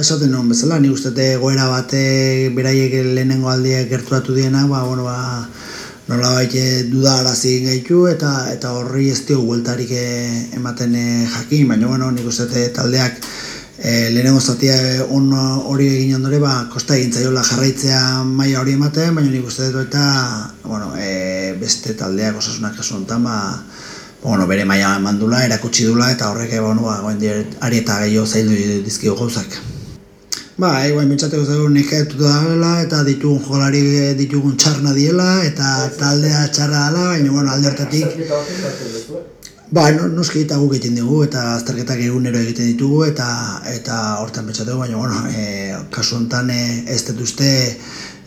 Esaten nuen bezala, ni uste goera bate beraiek lehenengo aldiak gerturatu diena, ba, bueno, ba, nola baite duda arazi gaitu eta eta horri ez dio gueltarik eh, ematen eh, jakin, baina bueno, nik uste taldeak e, lehenengo zatia on hori egin ondore, ba, kosta egin zaiola jarraitzea maila hori ematen, baina nik uste dut eta bueno, e, beste taldeak osasunak kasu honetan, ba, bueno, bere maila mandula, erakutsi dula eta horrek bueno, ba, ari eta gehiago zaildu dizkigu gauzak. Ba, egoa, ementzateko zego nekatu dela eta ditugun jolari ditugun txarna diela eta taldea txarra dela, baina bueno, alde hartatik Ba, no, noski eta guk egiten dugu eta azterketak egunero egiten ditugu eta eta hortan pentsatu baina bueno, e, kasu honetan e, ez detuzte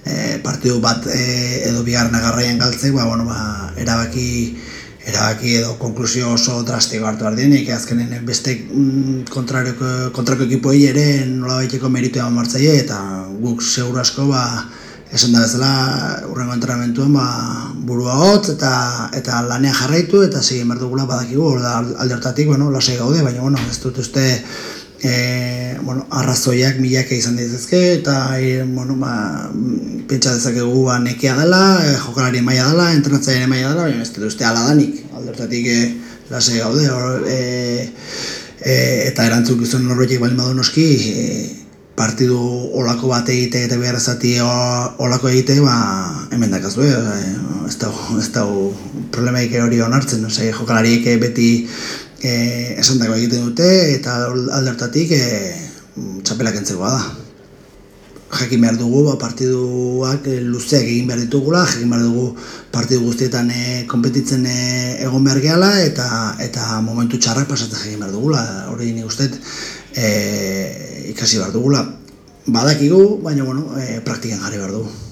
e, partidu bat e, edo bigarren agarraian galtzek, ba, bueno, ba, erabaki erabaki edo konklusio oso drastiko hartu behar denik, azkenen beste mm, kontrako, kontrako ekipoi ere nola baiteko meritu eman martzaile, eta guk seguru asko ba, esan da bezala urrengo entrenamentuan ba, burua hotz eta eta lanean jarraitu eta segin behar dugula badakigu, alde hortatik, bueno, lasai gaude, baina bueno, ez dut uste e, bueno, arrazoiak milak izan dituzke eta e, bueno, ba, pentsa dezakegu ba, nekea dela, e, jokalari maila dela, entrenatzaile maila dela, baina ez dut uste ala danik, aldertatik e, lase gaude, or, e, e, eta erantzuk izan norbetik bali madu noski, e, partidu olako bat egite eta behar zati olako egite, ba, hemen dakazu, e, ez da, ez da problemaik hori onartzen, jokalariek beti e, esan dago egiten dute eta aldertatik e, txapelak entzegoa da. Jakin behar dugu, ba, partiduak e, luzeak egin behar ditugula, jakin behar dugu partidu guztietan e, kompetitzen e, egon behar gehala eta, eta momentu txarrak pasatzen jakin behar dugula. Hori nik uste e, ikasi behar dugula. Badakigu, baina bueno, e, praktikan jarri behar dugu.